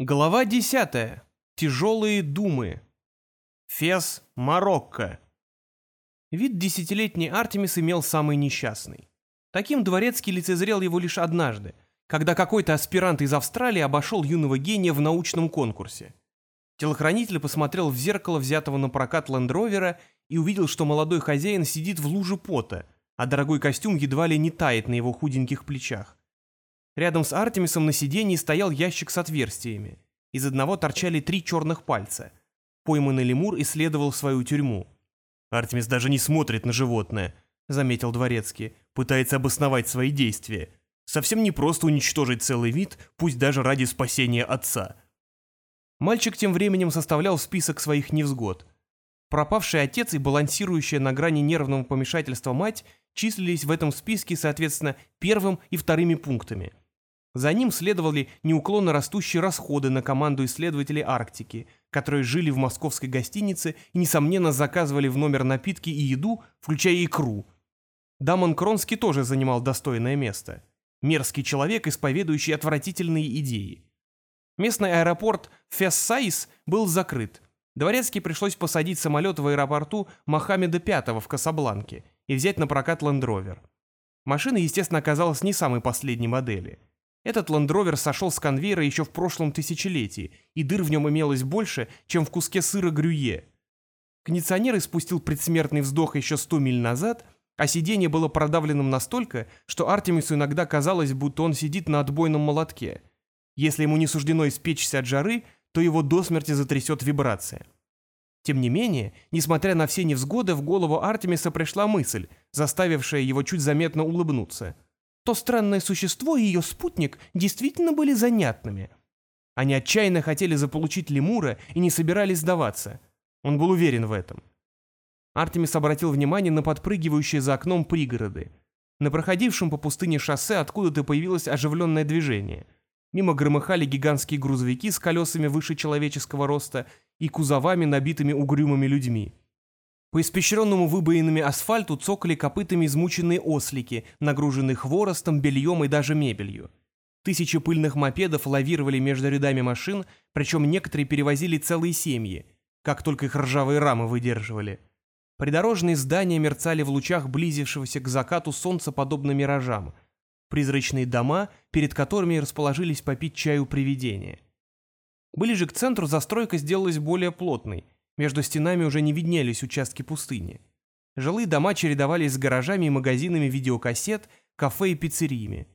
Глава 10. Тяжелые думы. Фес, Марокко. Вид десятилетний Артемис имел самый несчастный. Таким дворецкий лицезрел его лишь однажды, когда какой-то аспирант из Австралии обошел юного гения в научном конкурсе. Телохранитель посмотрел в зеркало взятого на прокат лендровера и увидел, что молодой хозяин сидит в луже пота, а дорогой костюм едва ли не тает на его худеньких плечах. Рядом с Артемисом на сиденье стоял ящик с отверстиями. Из одного торчали три черных пальца. Пойманный лемур исследовал свою тюрьму. «Артемис даже не смотрит на животное», — заметил Дворецкий, пытается обосновать свои действия. «Совсем не просто уничтожить целый вид, пусть даже ради спасения отца». Мальчик тем временем составлял список своих невзгод. Пропавший отец и балансирующая на грани нервного помешательства мать числились в этом списке, соответственно, первым и вторыми пунктами — за ним следовали неуклонно растущие расходы на команду исследователей Арктики, которые жили в московской гостинице и, несомненно, заказывали в номер напитки и еду, включая икру. Дамон Кронский тоже занимал достойное место. Мерзкий человек, исповедующий отвратительные идеи. Местный аэропорт Фес-Саис был закрыт. Дворецки пришлось посадить самолет в аэропорту Мохаммеда V в Касабланке и взять на прокат лендровер. Машина, естественно, оказалась не самой последней модели – этот ландровер сошел с конвейера еще в прошлом тысячелетии, и дыр в нем имелось больше, чем в куске сыра грюе. Кондиционер испустил предсмертный вздох еще сто миль назад, а сиденье было продавленным настолько, что Артемису иногда казалось, будто он сидит на отбойном молотке. Если ему не суждено испечься от жары, то его до смерти затрясет вибрация. Тем не менее, несмотря на все невзгоды, в голову Артемиса пришла мысль, заставившая его чуть заметно улыбнуться – то странное существо и ее спутник действительно были занятными. Они отчаянно хотели заполучить лемура и не собирались сдаваться. Он был уверен в этом. Артемис обратил внимание на подпрыгивающие за окном пригороды. На проходившем по пустыне шоссе откуда-то появилось оживленное движение. Мимо громыхали гигантские грузовики с колесами выше человеческого роста и кузовами, набитыми угрюмыми людьми. По испещренному выбоинами асфальту цокали копытами измученные ослики, нагруженные хворостом, бельем и даже мебелью. Тысячи пыльных мопедов лавировали между рядами машин, причем некоторые перевозили целые семьи, как только их ржавые рамы выдерживали. Придорожные здания мерцали в лучах близившегося к закату солнца подобно миражам. Призрачные дома, перед которыми расположились попить чаю привидения. Ближе к центру застройка сделалась более плотной – между стенами уже не виднелись участки пустыни. Жилые дома чередовались с гаражами и магазинами видеокассет, кафе и пиццериями.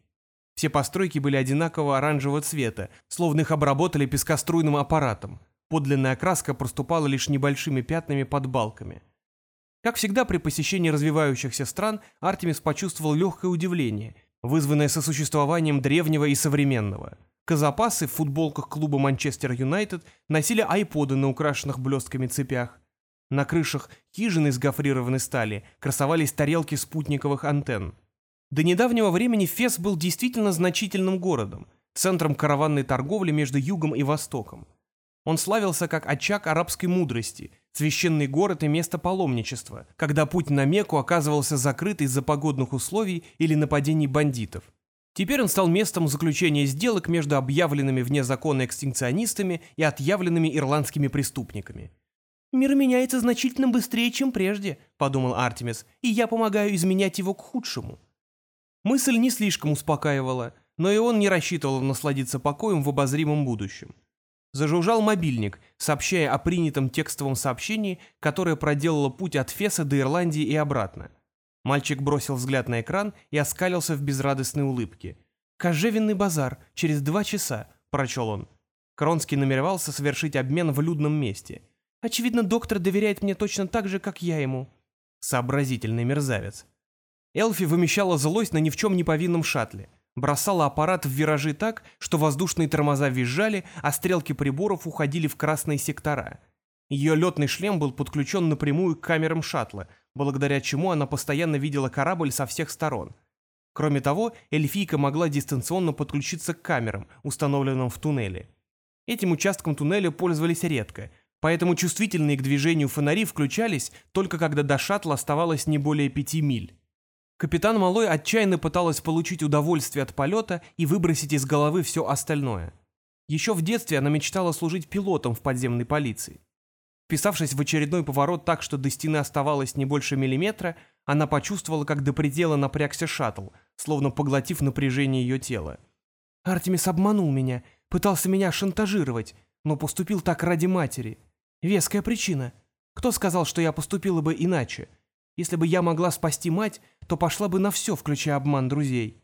Все постройки были одинакового оранжевого цвета, словно их обработали пескоструйным аппаратом. Подлинная окраска проступала лишь небольшими пятнами под балками. Как всегда при посещении развивающихся стран, Артемис почувствовал легкое удивление, вызванное сосуществованием древнего и современного – Казапасы в футболках клуба Манчестер Юнайтед носили айподы на украшенных блестками цепях. На крышах хижин из гофрированной стали красовались тарелки спутниковых антенн. До недавнего времени Фес был действительно значительным городом, центром караванной торговли между югом и востоком. Он славился как очаг арабской мудрости, священный город и место паломничества, когда путь на Мекку оказывался закрыт из-за погодных условий или нападений бандитов. Теперь он стал местом заключения сделок между объявленными вне закона экстинкционистами и отъявленными ирландскими преступниками. «Мир меняется значительно быстрее, чем прежде», — подумал Артемис, «и я помогаю изменять его к худшему». Мысль не слишком успокаивала, но и он не рассчитывал насладиться покоем в обозримом будущем. Зажужжал мобильник, сообщая о принятом текстовом сообщении, которое проделало путь от Феса до Ирландии и обратно. Мальчик бросил взгляд на экран и оскалился в безрадостной улыбке. «Кожевенный базар, через два часа», — прочел он. Кронский намеревался совершить обмен в людном месте. «Очевидно, доктор доверяет мне точно так же, как я ему». Сообразительный мерзавец. Элфи вымещала злость на ни в чем не повинном шаттле. Бросала аппарат в виражи так, что воздушные тормоза визжали, а стрелки приборов уходили в красные сектора. Ее летный шлем был подключен напрямую к камерам шаттла, благодаря чему она постоянно видела корабль со всех сторон. Кроме того, эльфийка могла дистанционно подключиться к камерам, установленным в туннеле. Этим участком туннеля пользовались редко, поэтому чувствительные к движению фонари включались только когда до шаттла оставалось не более пяти миль. Капитан Малой отчаянно пыталась получить удовольствие от полета и выбросить из головы все остальное. Еще в детстве она мечтала служить пилотом в подземной полиции. Вписавшись в очередной поворот так, что до стены оставалось не больше миллиметра, она почувствовала, как до предела напрягся шаттл, словно поглотив напряжение ее тела. «Артемис обманул меня, пытался меня шантажировать, но поступил так ради матери. Веская причина. Кто сказал, что я поступила бы иначе? Если бы я могла спасти мать, то пошла бы на все, включая обман друзей».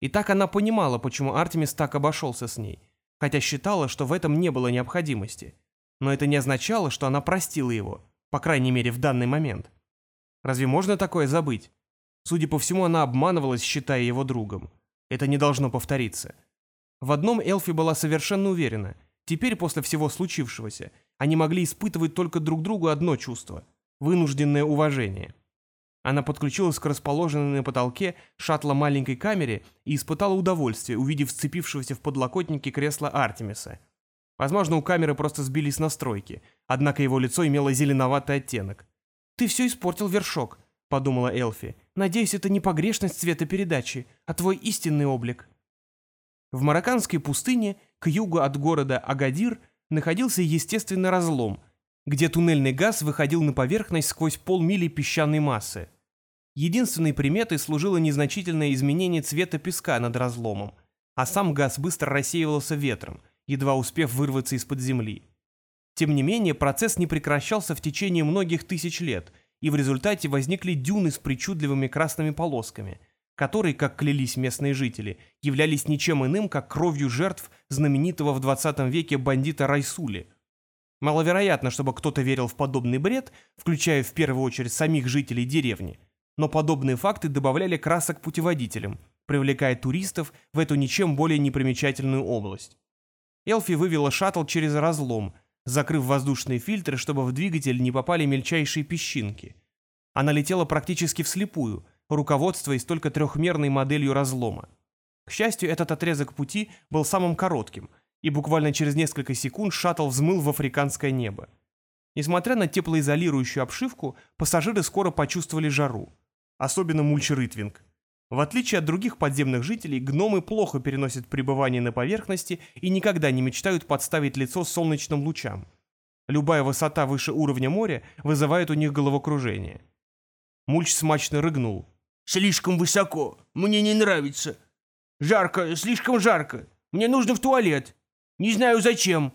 И так она понимала, почему Артемис так обошелся с ней – хотя считала, что в этом не было необходимости. Но это не означало, что она простила его, по крайней мере в данный момент. Разве можно такое забыть? Судя по всему, она обманывалась, считая его другом. Это не должно повториться. В одном Элфи была совершенно уверена. Теперь, после всего случившегося, они могли испытывать только друг другу одно чувство – вынужденное уважение – она подключилась к расположенной на потолке шаттла маленькой камере и испытала удовольствие, увидев сцепившегося в подлокотнике кресла Артемиса. Возможно, у камеры просто сбились настройки, однако его лицо имело зеленоватый оттенок. «Ты все испортил, вершок», — подумала Элфи. «Надеюсь, это не погрешность цвета передачи, а твой истинный облик». В марокканской пустыне, к югу от города Агадир, находился естественный разлом — где туннельный газ выходил на поверхность сквозь полмили песчаной массы. Единственной приметой служило незначительное изменение цвета песка над разломом, а сам газ быстро рассеивался ветром, едва успев вырваться из-под земли. Тем не менее, процесс не прекращался в течение многих тысяч лет, и в результате возникли дюны с причудливыми красными полосками, которые, как клялись местные жители, являлись ничем иным, как кровью жертв знаменитого в 20 веке бандита Райсули – Маловероятно, чтобы кто-то верил в подобный бред, включая в первую очередь самих жителей деревни, но подобные факты добавляли красок путеводителям, привлекая туристов в эту ничем более непримечательную область. Элфи вывела шаттл через разлом, закрыв воздушные фильтры, чтобы в двигатель не попали мельчайшие песчинки. Она летела практически вслепую, руководствуясь только трехмерной моделью разлома. К счастью, этот отрезок пути был самым коротким – и буквально через несколько секунд шаттл взмыл в африканское небо. Несмотря на теплоизолирующую обшивку, пассажиры скоро почувствовали жару. Особенно мульчеритвинг. В отличие от других подземных жителей, гномы плохо переносят пребывание на поверхности и никогда не мечтают подставить лицо солнечным лучам. Любая высота выше уровня моря вызывает у них головокружение. Мульч смачно рыгнул. «Слишком высоко. Мне не нравится. Жарко, слишком жарко. Мне нужно в туалет. Не знаю зачем.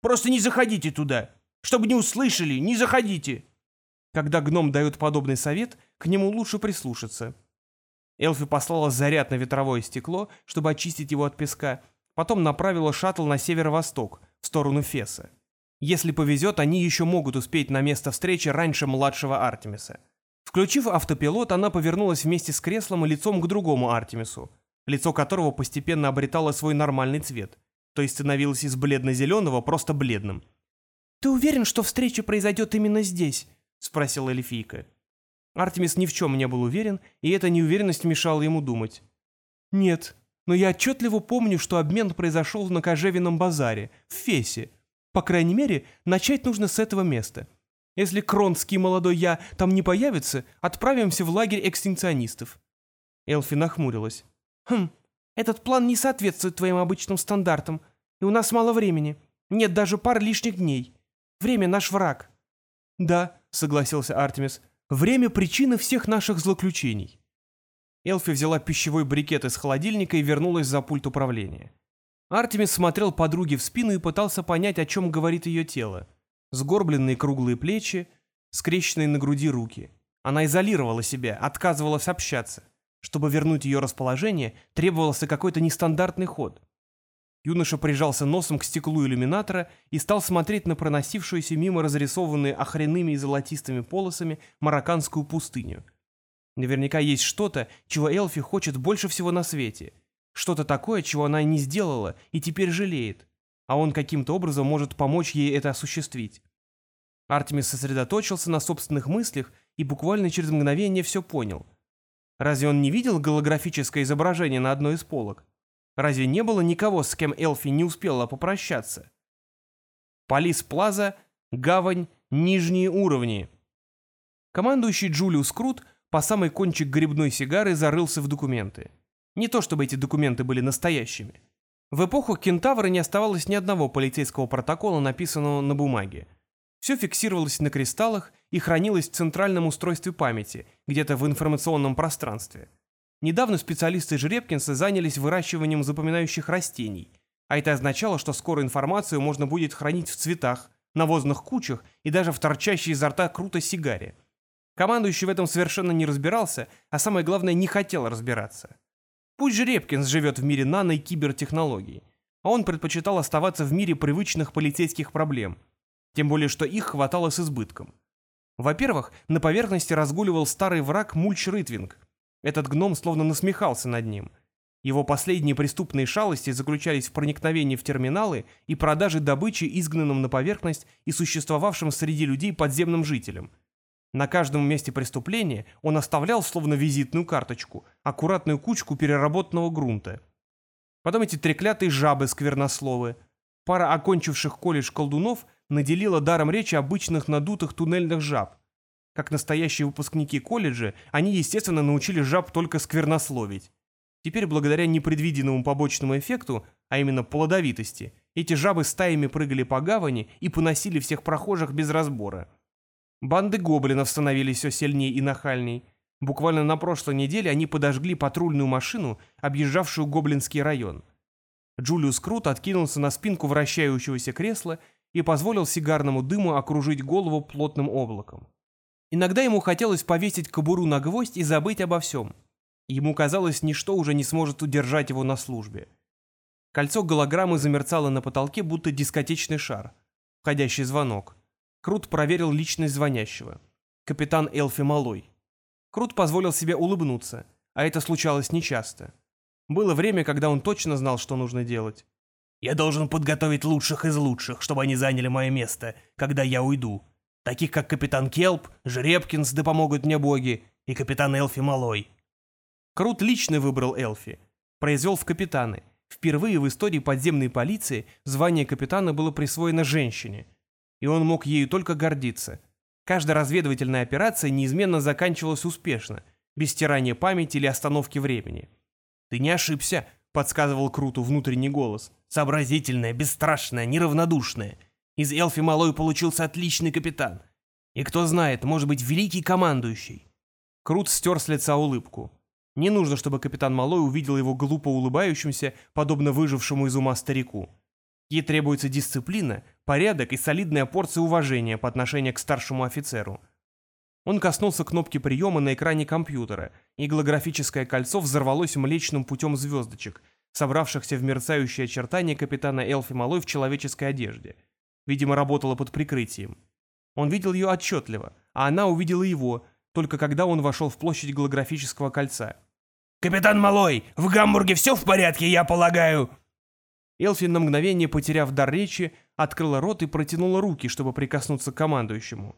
Просто не заходите туда. Чтобы не услышали, не заходите. Когда гном дает подобный совет, к нему лучше прислушаться. Элфи послала заряд на ветровое стекло, чтобы очистить его от песка, потом направила шаттл на северо-восток, в сторону Феса. Если повезет, они еще могут успеть на место встречи раньше младшего Артемиса. Включив автопилот, она повернулась вместе с креслом и лицом к другому Артемису, лицо которого постепенно обретало свой нормальный цвет, то есть становилось из бледно-зеленого просто бледным. «Ты уверен, что встреча произойдет именно здесь?» — спросила эльфийка. Артемис ни в чем не был уверен, и эта неуверенность мешала ему думать. «Нет, но я отчетливо помню, что обмен произошел на Кожевином базаре, в Фесе. По крайней мере, начать нужно с этого места. Если Кронский молодой я там не появится, отправимся в лагерь экстенционистов». Элфи нахмурилась. «Хм, этот план не соответствует твоим обычным стандартам, и у нас мало времени. Нет даже пар лишних дней. Время наш враг». «Да», — согласился Артемис, — «время — причина всех наших злоключений». Элфи взяла пищевой брикет из холодильника и вернулась за пульт управления. Артемис смотрел подруге в спину и пытался понять, о чем говорит ее тело. Сгорбленные круглые плечи, скрещенные на груди руки. Она изолировала себя, отказывалась общаться. Чтобы вернуть ее расположение, требовался какой-то нестандартный ход. Юноша прижался носом к стеклу иллюминатора и стал смотреть на проносившуюся мимо разрисованные охренными и золотистыми полосами марокканскую пустыню. Наверняка есть что-то, чего Элфи хочет больше всего на свете. Что-то такое, чего она не сделала и теперь жалеет. А он каким-то образом может помочь ей это осуществить. Артемис сосредоточился на собственных мыслях и буквально через мгновение все понял – Разве он не видел голографическое изображение на одной из полок? Разве не было никого, с кем Элфи не успела попрощаться? Полис Плаза, гавань, нижние уровни. Командующий Джулиус Крут по самый кончик грибной сигары зарылся в документы. Не то чтобы эти документы были настоящими. В эпоху Кентавра не оставалось ни одного полицейского протокола, написанного на бумаге. Все фиксировалось на кристаллах и хранилось в центральном устройстве памяти, где-то в информационном пространстве. Недавно специалисты Жеребкинса занялись выращиванием запоминающих растений, а это означало, что скоро информацию можно будет хранить в цветах, навозных кучах и даже в торчащей изо рта круто сигаре. Командующий в этом совершенно не разбирался, а самое главное, не хотел разбираться. Пусть же Репкинс живет в мире нано- и кибертехнологий, а он предпочитал оставаться в мире привычных полицейских проблем, тем более что их хватало с избытком. Во-первых, на поверхности разгуливал старый враг Мульч Ритвинг. Этот гном словно насмехался над ним. Его последние преступные шалости заключались в проникновении в терминалы и продаже добычи изгнанным на поверхность и существовавшим среди людей подземным жителям. На каждом месте преступления он оставлял, словно визитную карточку, аккуратную кучку переработанного грунта. Потом эти треклятые жабы-сквернословы. Пара окончивших колледж колдунов наделила даром речи обычных надутых туннельных жаб. Как настоящие выпускники колледжа, они, естественно, научили жаб только сквернословить. Теперь, благодаря непредвиденному побочному эффекту, а именно плодовитости, эти жабы стаями прыгали по гавани и поносили всех прохожих без разбора. Банды гоблинов становились все сильнее и нахальней. Буквально на прошлой неделе они подожгли патрульную машину, объезжавшую гоблинский район. Джулиус Крут откинулся на спинку вращающегося кресла и позволил сигарному дыму окружить голову плотным облаком. Иногда ему хотелось повесить кобуру на гвоздь и забыть обо всем. Ему казалось, ничто уже не сможет удержать его на службе. Кольцо голограммы замерцало на потолке, будто дискотечный шар. Входящий звонок. Крут проверил личность звонящего. Капитан Элфи Малой. Крут позволил себе улыбнуться, а это случалось нечасто. Было время, когда он точно знал, что нужно делать. «Я должен подготовить лучших из лучших, чтобы они заняли мое место, когда я уйду. Таких, как капитан Келп, Жеребкинс, да помогут мне боги, и капитан Элфи Малой». Крут лично выбрал Элфи. Произвел в капитаны. Впервые в истории подземной полиции звание капитана было присвоено женщине. И он мог ею только гордиться. Каждая разведывательная операция неизменно заканчивалась успешно, без стирания памяти или остановки времени. «Ты не ошибся», — подсказывал Круту внутренний голос. «Сообразительная, бесстрашная, неравнодушная. Из Элфи Малой получился отличный капитан. И кто знает, может быть, великий командующий». Крут стер с лица улыбку. Не нужно, чтобы капитан Малой увидел его глупо улыбающимся, подобно выжившему из ума старику. Ей требуется дисциплина, порядок и солидная порция уважения по отношению к старшему офицеру. Он коснулся кнопки приема на экране компьютера, и голографическое кольцо взорвалось млечным путем звездочек, собравшихся в мерцающие очертания капитана Элфи Малой в человеческой одежде. Видимо, работала под прикрытием. Он видел ее отчетливо, а она увидела его, только когда он вошел в площадь голографического кольца. «Капитан Малой, в Гамбурге все в порядке, я полагаю?» Элфи на мгновение, потеряв дар речи, открыла рот и протянула руки, чтобы прикоснуться к командующему.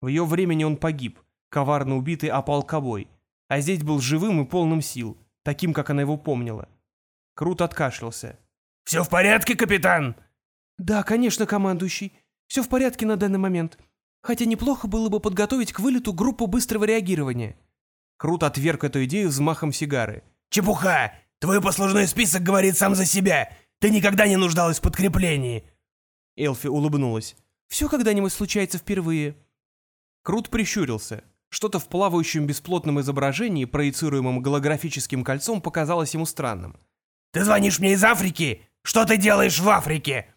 В ее времени он погиб, коварно убитый опал кобой, а здесь был живым и полным сил, таким, как она его помнила. Крут откашлялся. «Все в порядке, капитан?» «Да, конечно, командующий. Все в порядке на данный момент. Хотя неплохо было бы подготовить к вылету группу быстрого реагирования». Крут отверг эту идею взмахом сигары. «Чепуха! Твой послужной список говорит сам за себя. Ты никогда не нуждалась в подкреплении!» Элфи улыбнулась. «Все когда-нибудь случается впервые». Крут прищурился. Что-то в плавающем бесплотном изображении, проецируемом голографическим кольцом, показалось ему странным. «Ты звонишь мне из Африки? Что ты делаешь в Африке?»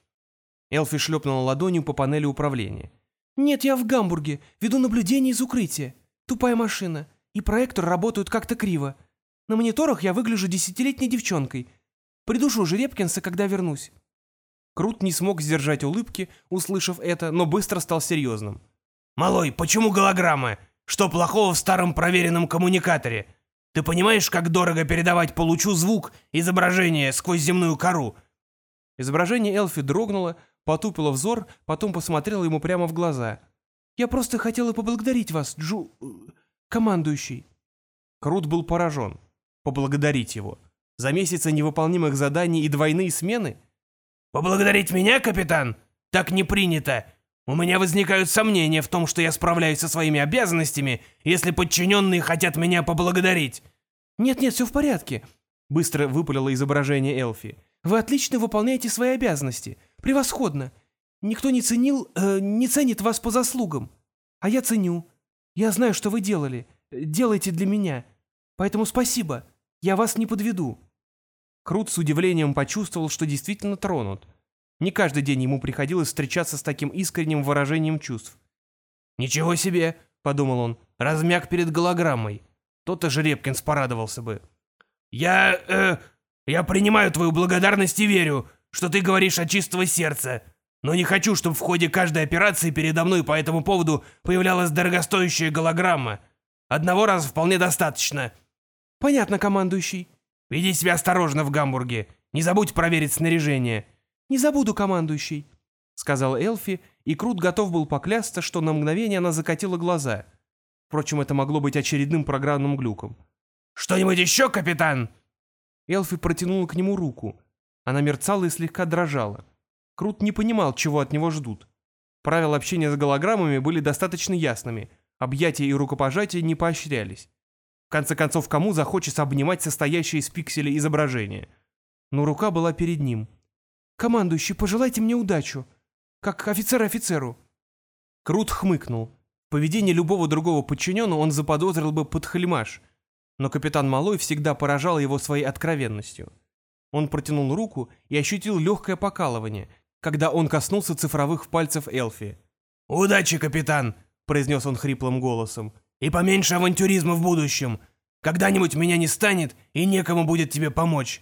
Элфи шлепнула ладонью по панели управления. «Нет, я в Гамбурге. Веду наблюдение из укрытия. Тупая машина и проектор работают как-то криво. На мониторах я выгляжу десятилетней девчонкой. Придушу Жеребкинса, когда вернусь». Крут не смог сдержать улыбки, услышав это, но быстро стал серьезным. «Малой, почему голограммы? Что плохого в старом проверенном коммуникаторе? Ты понимаешь, как дорого передавать по лучу звук, изображение сквозь земную кору?» Изображение Элфи дрогнуло, потупило взор, потом посмотрело ему прямо в глаза. «Я просто хотела поблагодарить вас, Джу... командующий». Крут был поражен. Поблагодарить его. За месяцы невыполнимых заданий и двойные смены? «Поблагодарить меня, капитан? Так не принято. У меня возникают сомнения в том, что я справляюсь со своими обязанностями, если подчиненные хотят меня поблагодарить». «Нет-нет, все в порядке», — быстро выпалило изображение Элфи. Вы отлично выполняете свои обязанности. Превосходно. Никто не ценил, э, не ценит вас по заслугам. А я ценю. Я знаю, что вы делали. Делаете для меня. Поэтому спасибо. Я вас не подведу». Крут с удивлением почувствовал, что действительно тронут. Не каждый день ему приходилось встречаться с таким искренним выражением чувств. «Ничего себе!» — подумал он. «Размяк перед голограммой. То-то Жеребкинс порадовался бы». «Я... э... я принимаю твою благодарность и верю, что ты говоришь от чистого сердца. Но не хочу, чтобы в ходе каждой операции передо мной по этому поводу появлялась дорогостоящая голограмма. Одного раза вполне достаточно». «Понятно, командующий». «Веди себя осторожно в Гамбурге. Не забудь проверить снаряжение». «Не забуду, командующий», — сказал Элфи, и Крут готов был поклясться, что на мгновение она закатила глаза. Впрочем, это могло быть очередным программным глюком. «Что-нибудь еще, капитан?» Элфи протянула к нему руку. Она мерцала и слегка дрожала. Крут не понимал, чего от него ждут. Правила общения с голограммами были достаточно ясными. Объятия и рукопожатия не поощрялись. В конце концов, кому захочется обнимать состоящее из пикселей изображение? Но рука была перед ним — «Командующий, пожелайте мне удачу, как офицер офицеру». Крут хмыкнул. В поведении любого другого подчиненного он заподозрил бы подхальмаш, но капитан Малой всегда поражал его своей откровенностью. Он протянул руку и ощутил легкое покалывание, когда он коснулся цифровых пальцев Элфи. «Удачи, капитан!» — произнес он хриплым голосом. «И поменьше авантюризма в будущем. Когда-нибудь меня не станет, и некому будет тебе помочь».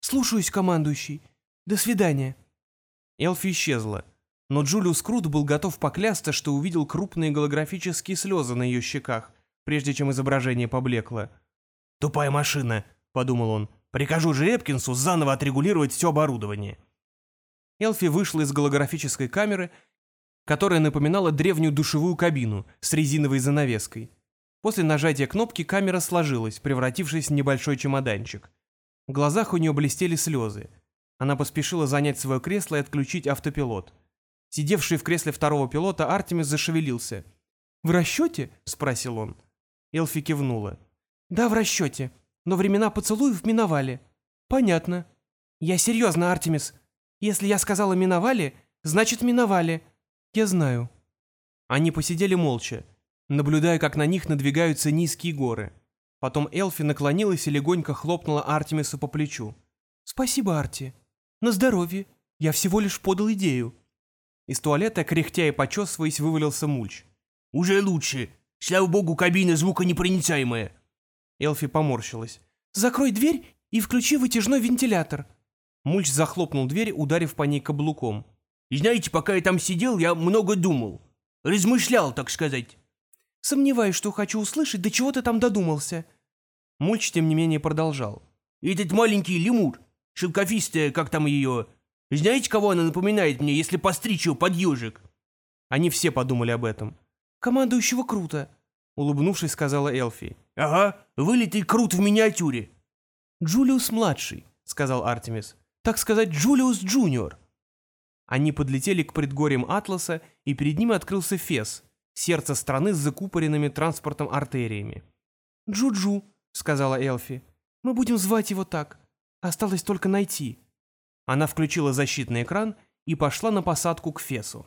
«Слушаюсь, командующий. До свидания». Элфи исчезла, но Джулиус Крут был готов поклясться, что увидел крупные голографические слезы на ее щеках, прежде чем изображение поблекло. «Тупая машина», — подумал он. «Прикажу Жеребкинсу заново отрегулировать все оборудование». Элфи вышла из голографической камеры, которая напоминала древнюю душевую кабину с резиновой занавеской. После нажатия кнопки камера сложилась, превратившись в небольшой чемоданчик. В глазах у нее блестели слезы. Она поспешила занять свое кресло и отключить автопилот. Сидевший в кресле второго пилота Артемис зашевелился. «В расчете?» — спросил он. Элфи кивнула. «Да, в расчете. Но времена поцелуев миновали». «Понятно. Я серьезно, Артемис. Если я сказала «миновали», значит «миновали». Я знаю». Они посидели молча, наблюдая, как на них надвигаются низкие горы. Потом Элфи наклонилась и легонько хлопнула Артемиса по плечу. «Спасибо, Арти. «На здоровье. Я всего лишь подал идею». Из туалета, кряхтя и почесываясь, вывалился мульч. «Уже лучше. Слава богу, кабина звуконепроницаемая». Элфи поморщилась. «Закрой дверь и включи вытяжной вентилятор». Мульч захлопнул дверь, ударив по ней каблуком. «Знаете, пока я там сидел, я много думал. Размышлял, так сказать». «Сомневаюсь, что хочу услышать, до чего ты там додумался». Мульч, тем не менее, продолжал. «Этот маленький лемур шелковистая, как там ее... Знаете, кого она напоминает мне, если постричь ее под ежик?» Они все подумали об этом. «Командующего круто», — улыбнувшись, сказала Элфи. «Ага, вылитый крут в миниатюре». «Джулиус-младший», — сказал Артемис. «Так сказать, Джулиус Junior». Они подлетели к предгорьям Атласа, и перед ними открылся Фес, сердце страны с закупоренными транспортом артериями. «Джуджу», — сказала Элфи. «Мы будем звать его так. Осталось только найти. Она включила защитный экран и пошла на посадку к Фесу.